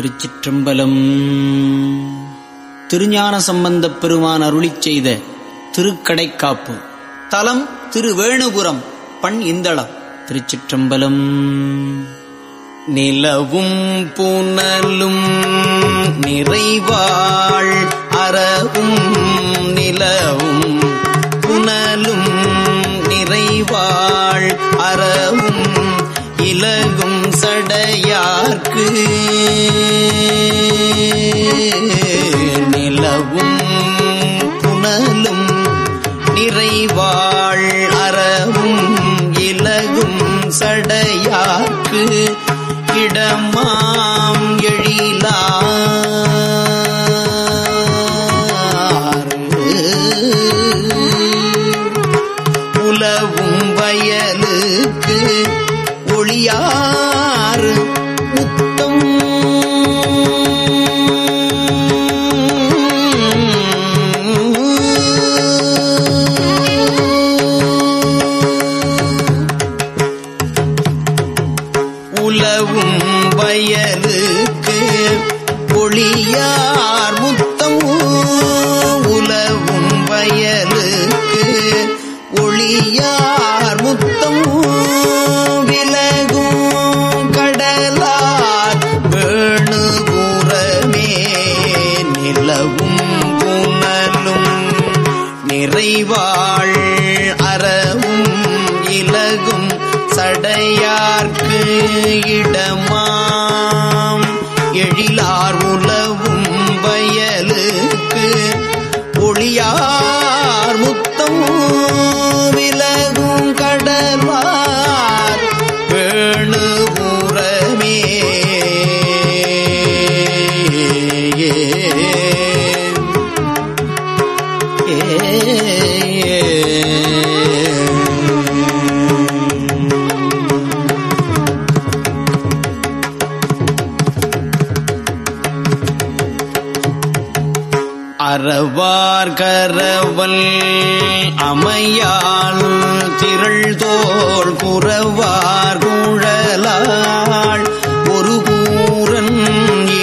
திருச்சிற்றம்பலம். திருஞான சம்பந்தப் பெருமான் அருளி செய்த திருக்கடைக்காப்பு. தலம் திருவேணுபுரம் பண் இந்தளம் திருச்சிற்றம்பலம். நிலவும் புனலும் நிறைவாள் அறவும் நிலவும் புனலும் நிறைவாள் அறவும் இலகும் சடையார்க்கு நிலவும் புனலும் நிறைவாள் அறவும் இலகும் சடையார்க்கு இடமாம் எழிலா உலவும் வயலுக்கு ஒளியாறு. இடமாம் எழிலார் உலவும் வயலுக்கு ஒளியார் முத்தம். அறவார்கரவல் அமையால் திரள் தோள் குழலாள் ஒரு கூரன்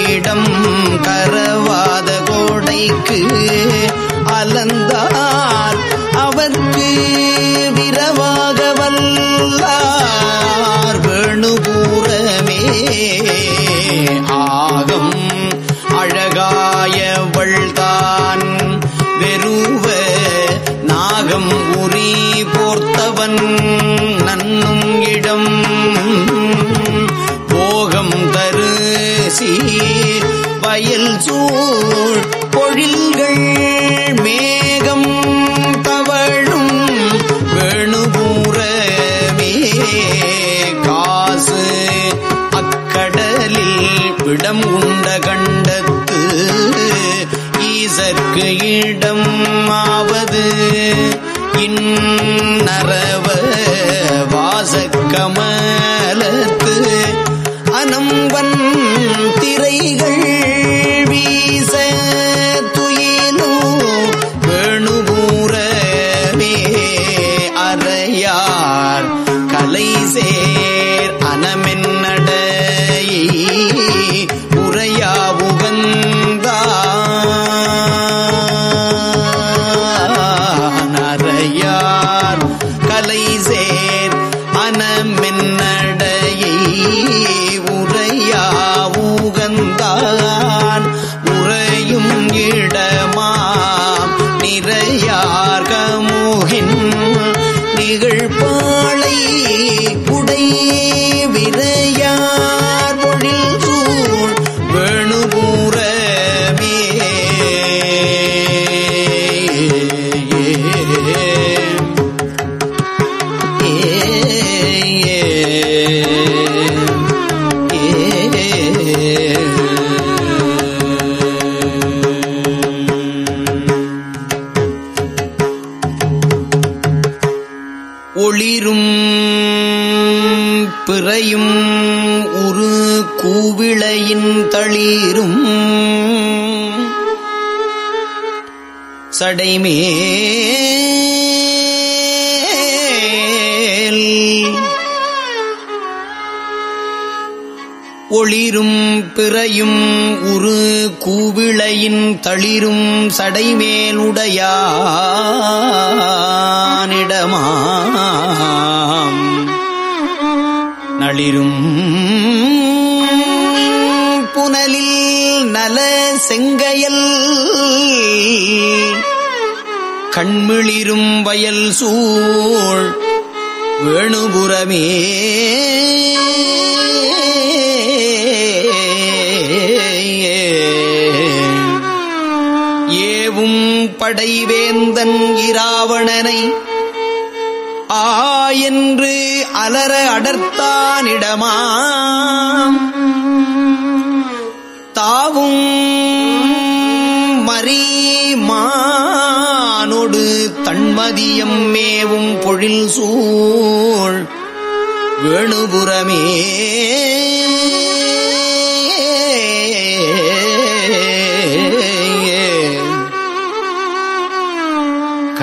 இடம் கரவாத கோடைக்கு அலந்தார் நாகம் உரி போர்த்தவன் நன்னும் இடம் போகம் தரு சீர் வயல் சூழ் பொழில்கள் கமலத்து அனம்பன் திரைகள். ஒளிரும் பிறையும் உரு கூவிளையின் தளிரும் சடைமே ஒளிரும் பிறையும் உரு கூவிளையின் தளிரும் சடைமேலுடையானிடமாம் நளிரும் புனலில் நல செங்கையல் கண்மிளிரும் வயல் சூழ் வேணுபுரமே படைவேந்தன் இராவணனை. ஆ என்று அலர அடர்த்தானிடமாம். தாவும் மறி மானொடு தன்மதியம் மேவும் பொழில் சூழ். வேணுபுரமே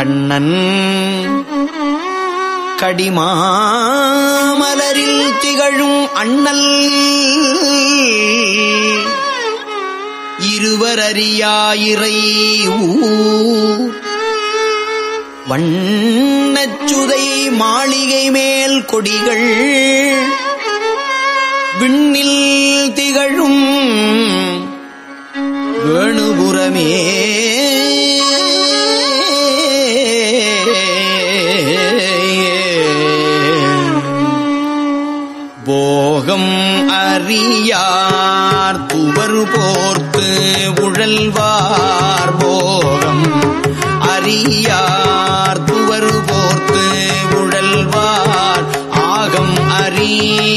கண்ணன் கடிமாமலரில் திகழும் அண்ணல். இருவரறியாயிரை வண்ணச்சுதை மாளிகை மேல் கொடிகள். விண்ணில் திகழும் வேணுபுரமே அறியார் துவர் போர்த்து உழல்வார் போகம். அறியார் துவரு போர்த்து உழல்வார். ஆகம் அறியா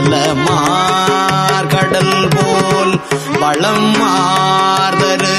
கலமார் கடல் போல் வளம் மார்தரு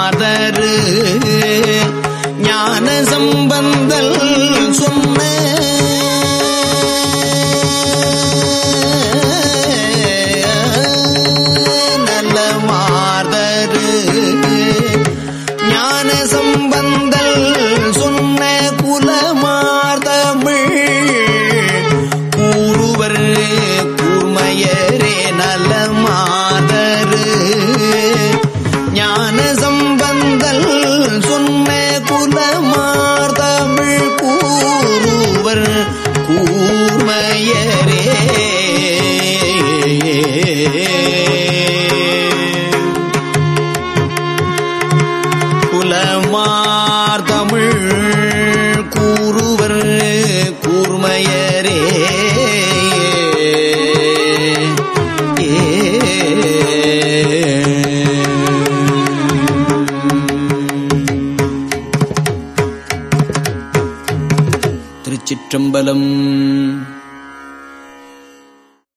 மாதரு ஞான சம்பந்த